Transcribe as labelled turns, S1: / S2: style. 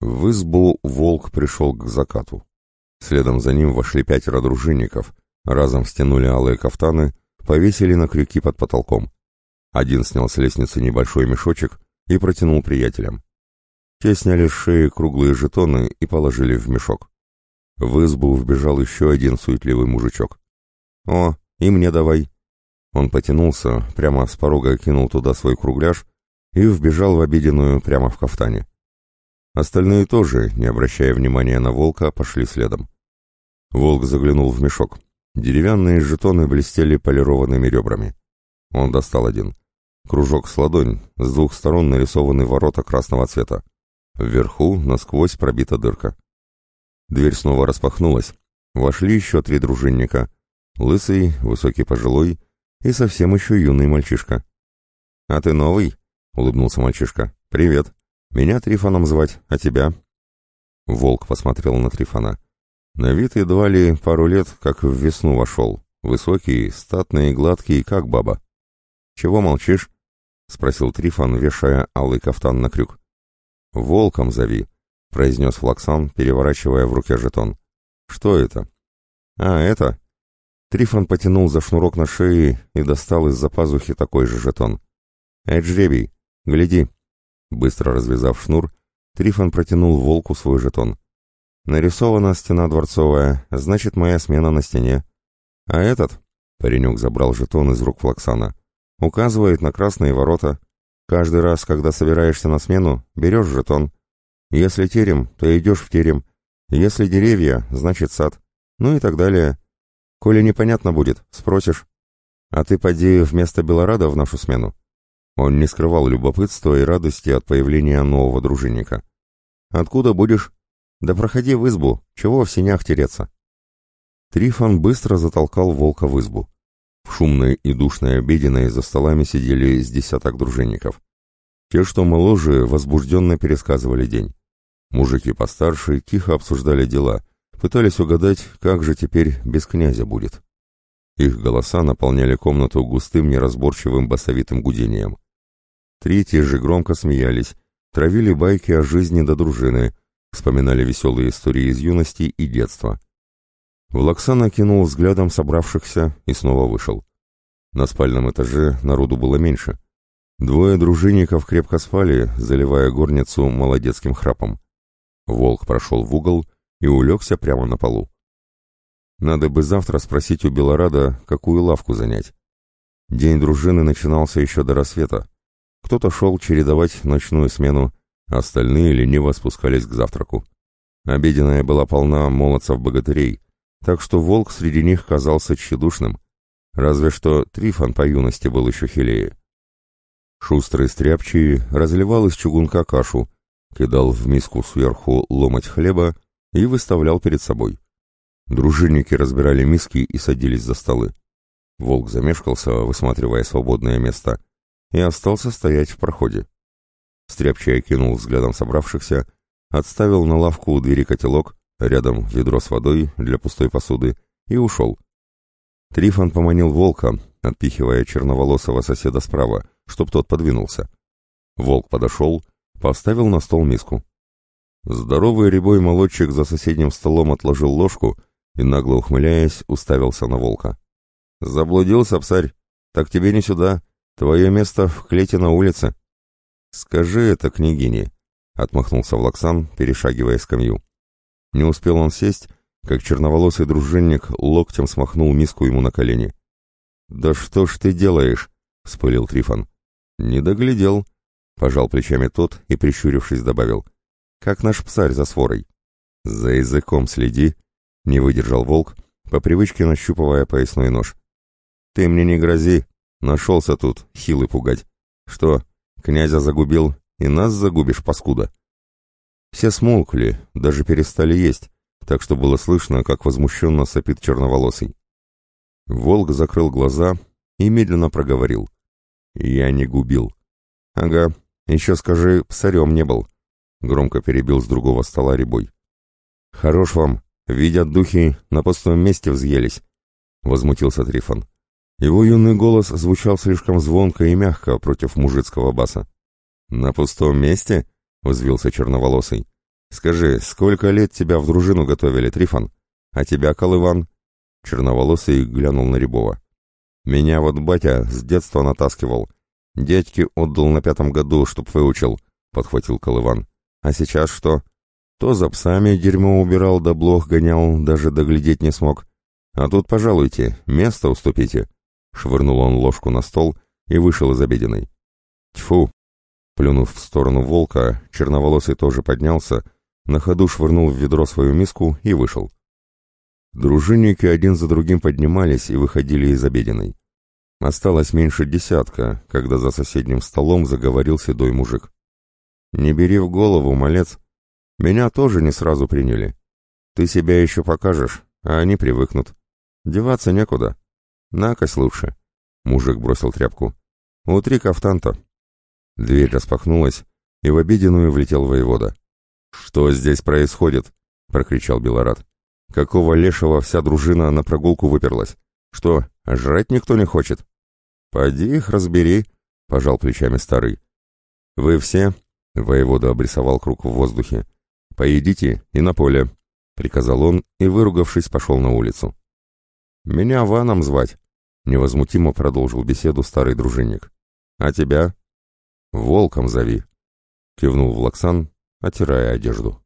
S1: В избу волк пришел к закату. Следом за ним вошли пятеро дружинников, разом стянули алые кафтаны, повесили на крюки под потолком. Один снял с лестницы небольшой мешочек и протянул приятелям. Те сняли с шеи круглые жетоны и положили в мешок. В избу вбежал еще один суетливый мужичок. «О, и мне давай!» Он потянулся, прямо с порога кинул туда свой кругляш и вбежал в обеденную прямо в кафтане. Остальные тоже, не обращая внимания на волка, пошли следом. Волк заглянул в мешок. Деревянные жетоны блестели полированными ребрами. Он достал один. Кружок с ладонь, с двух сторон нарисованы ворота красного цвета. Вверху насквозь пробита дырка. Дверь снова распахнулась. Вошли еще три дружинника. Лысый, высокий пожилой и совсем еще юный мальчишка. «А ты новый?» — улыбнулся мальчишка. «Привет. Меня Трифоном звать, а тебя?» Волк посмотрел на Трифона. На вид едва ли пару лет, как в весну вошел. Высокий, статный гладкий, как баба. «Чего молчишь?» — спросил Трифон, вешая алый кафтан на крюк. «Волком зови», — произнес Флаксан, переворачивая в руке жетон. «Что это?» «А, это...» Трифон потянул за шнурок на шее и достал из-за пазухи такой же жетон. «Эй, жребий, гляди!» Быстро развязав шнур, Трифон протянул волку свой жетон. «Нарисована стена дворцовая, значит, моя смена на стене. А этот...» — паренек забрал жетон из рук Флаксана. «Указывает на красные ворота. Каждый раз, когда собираешься на смену, берешь жетон. Если терем, то идешь в терем. Если деревья, значит сад. Ну и так далее. Коли непонятно будет, спросишь. А ты поди вместо Белорада в нашу смену. Он не скрывал любопытства и радости от появления нового дружинника. Откуда будешь? Да проходи в избу, чего в синях тереться? Трифон быстро затолкал волка в избу. В шумной и душной обеденной за столами сидели с десяток дружинников. Те, что моложе, возбужденно пересказывали день. Мужики постарше тихо обсуждали дела, пытались угадать, как же теперь без князя будет. Их голоса наполняли комнату густым неразборчивым басовитым гудением. Третьи же громко смеялись, травили байки о жизни до дружины, вспоминали веселые истории из юности и детства. Влаксан окинул взглядом собравшихся и снова вышел. На спальном этаже народу было меньше. Двое дружинников крепко спали, заливая горницу молодецким храпом. Волк прошел в угол и улегся прямо на полу. Надо бы завтра спросить у Белорада, какую лавку занять. День дружины начинался еще до рассвета. Кто-то шел чередовать ночную смену, остальные лениво спускались к завтраку. Обеденная была полна молодцев-богатырей, так что волк среди них казался тщедушным, разве что Трифон по юности был еще хилее. Шустрый стряпчий разливал из чугунка кашу, кидал в миску сверху ломоть хлеба и выставлял перед собой. Дружинники разбирали миски и садились за столы. Волк замешкался, высматривая свободное место, и остался стоять в проходе. Стряпчий окинул взглядом собравшихся, отставил на лавку у двери котелок, рядом ведро с водой для пустой посуды, и ушел. Трифон поманил волка, отпихивая черноволосого соседа справа, чтоб тот подвинулся. Волк подошел, поставил на стол миску. Здоровый рябой молодчик за соседним столом отложил ложку и, нагло ухмыляясь, уставился на волка. «Заблудился, псарь? Так тебе не сюда. Твое место в клете на улице». «Скажи это княгине», — отмахнулся Влаксан, перешагивая скамью. Не успел он сесть, как черноволосый дружинник локтем смахнул миску ему на колени. «Да что ж ты делаешь?» — вспылил Трифон. «Не доглядел», — пожал плечами тот и, прищурившись, добавил как наш псарь за сворой. За языком следи, не выдержал волк, по привычке нащупывая поясной нож. Ты мне не грози, нашелся тут, хилый пугать. Что, князя загубил и нас загубишь, паскуда? Все смолкли, даже перестали есть, так что было слышно, как возмущенно сопит черноволосый. Волк закрыл глаза и медленно проговорил. «Я не губил». «Ага, еще скажи, псарем не был. Громко перебил с другого стола ребой. «Хорош вам, видят духи, на пустом месте взъелись», — возмутился Трифон. Его юный голос звучал слишком звонко и мягко против мужицкого баса. «На пустом месте?» — взвился черноволосый. Скажи, сколько лет тебя в дружину готовили, Трифон? А тебя, Колыван?» Черноволосый глянул на Рябова. «Меня вот батя с детства натаскивал. Дядьке отдал на пятом году, чтоб выучил», — подхватил Колыван. «А сейчас что? То за псами дерьмо убирал, да блох гонял, даже доглядеть не смог. А тут, пожалуйте, место уступите». Швырнул он ложку на стол и вышел из обеденной. «Тьфу!» Плюнув в сторону волка, черноволосый тоже поднялся, на ходу швырнул в ведро свою миску и вышел. Дружинники один за другим поднимались и выходили из обеденной. Осталось меньше десятка, когда за соседним столом заговорил седой мужик. «Не бери в голову, малец. Меня тоже не сразу приняли. Ты себя еще покажешь, а они привыкнут. Деваться некуда. Накось лучше». Мужик бросил тряпку. «Утри кафтан-то». Дверь распахнулась, и в обеденную влетел воевода. «Что здесь происходит?» — прокричал Белорат. «Какого лешего вся дружина на прогулку выперлась? Что, жрать никто не хочет?» «Поди их разбери», — пожал плечами старый. «Вы все?» — воевода обрисовал круг в воздухе. «Поедите и на поле», — приказал он и, выругавшись, пошел на улицу. «Меня Ваном звать», — невозмутимо продолжил беседу старый дружинник. «А тебя?» «Волком зови», — кивнул Влаксан, отирая одежду.